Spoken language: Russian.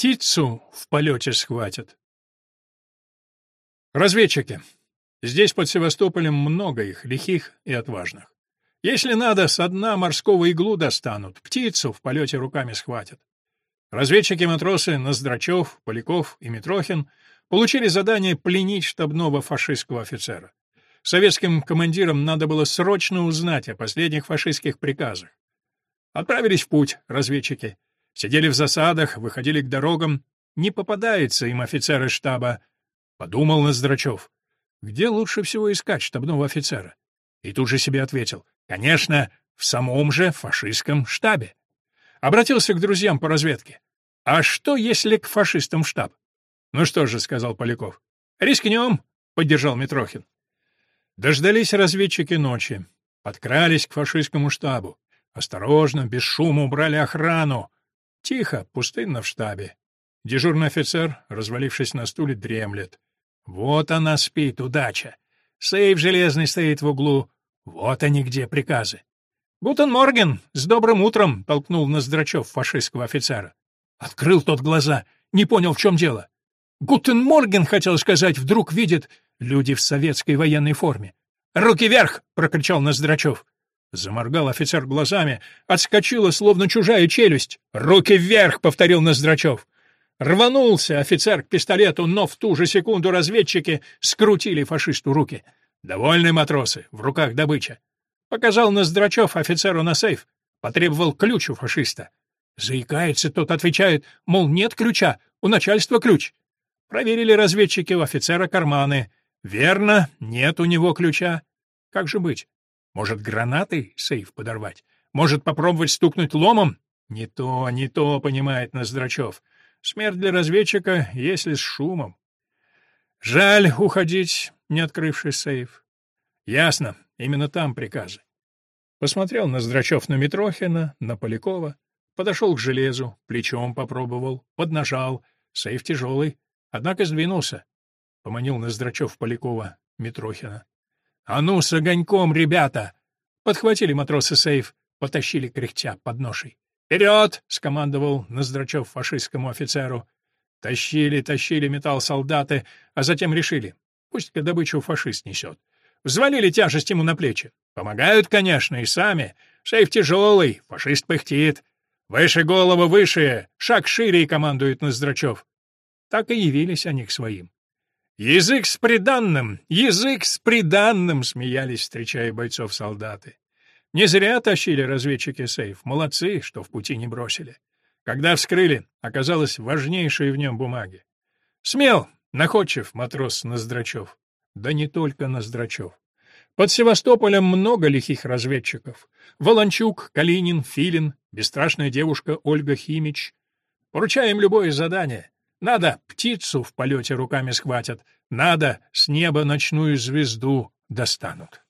птицу в полете схватят. Разведчики. Здесь под Севастополем много их, лихих и отважных. Если надо, со дна морского иглу достанут, птицу в полете руками схватят. Разведчики-матросы Ноздрачев, Поляков и Митрохин получили задание пленить штабного фашистского офицера. Советским командирам надо было срочно узнать о последних фашистских приказах. Отправились в путь разведчики. Сидели в засадах, выходили к дорогам. Не попадается им офицеры штаба. Подумал Ноздрачев. Где лучше всего искать штабного офицера? И тут же себе ответил. Конечно, в самом же фашистском штабе. Обратился к друзьям по разведке. «А что, если к фашистам в штаб?» «Ну что же», — сказал Поляков. «Рискнем», — поддержал Митрохин. Дождались разведчики ночи. Подкрались к фашистскому штабу. Осторожно, без шума убрали охрану. Тихо, пустынно в штабе. Дежурный офицер, развалившись на стуле, дремлет. Вот она спит, удача. Сейф железный стоит в углу. Вот они где приказы. «Guten Morgen! С добрым утром!» — толкнул Ноздрачев фашистского офицера. Открыл тот глаза, не понял, в чем дело. «Guten Morgen!» — хотел сказать, вдруг видит люди в советской военной форме. «Руки вверх!» — прокричал Ноздрачев. Заморгал офицер глазами, отскочила, словно чужая челюсть. «Руки вверх!» — повторил Ноздрачев. Рванулся офицер к пистолету, но в ту же секунду разведчики скрутили фашисту руки. «Довольны матросы, в руках добыча. Показал Ноздрачев офицеру на сейф. Потребовал ключ у фашиста. Заикается тот, отвечает, мол, нет ключа, у начальства ключ. Проверили разведчики у офицера карманы. Верно, нет у него ключа. Как же быть? Может, гранатой сейф подорвать? Может, попробовать стукнуть ломом? Не то, не то, понимает Ноздрачев. Смерть для разведчика, если с шумом. Жаль уходить, не открывший сейф. Ясно, именно там приказы. Посмотрел на Здрачев на Митрохина, на Полякова, подошел к железу, плечом попробовал, поднажал, сейф тяжелый, однако сдвинулся. Поманил Ноздрачев Полякова, Митрохина. «А ну, с огоньком, ребята!» Подхватили матросы сейф, потащили кряхтя под ношей. «Вперед!» — скомандовал Ноздрачев фашистскому офицеру. Тащили, тащили металл солдаты, а затем решили. Пусть-ка добычу фашист несет. Взвалили тяжесть ему на плечи. Помогают, конечно, и сами. Шейф тяжелый, фашист пыхтит. Выше голову, выше, шаг шире, командует Ноздрачев. Так и явились они к своим. «Язык с приданным! Язык с приданным!» — смеялись, встречая бойцов солдаты. Не зря тащили разведчики сейф. Молодцы, что в пути не бросили. Когда вскрыли, оказалось важнейшие в нем бумаги. Смел, находчив матрос Ноздрачев. Да не только Ноздрачев. Под Севастополем много лихих разведчиков. Волончук, Калинин, Филин, бесстрашная девушка Ольга Химич. Поручаем любое задание. Надо, птицу в полете руками схватят. Надо, с неба ночную звезду достанут.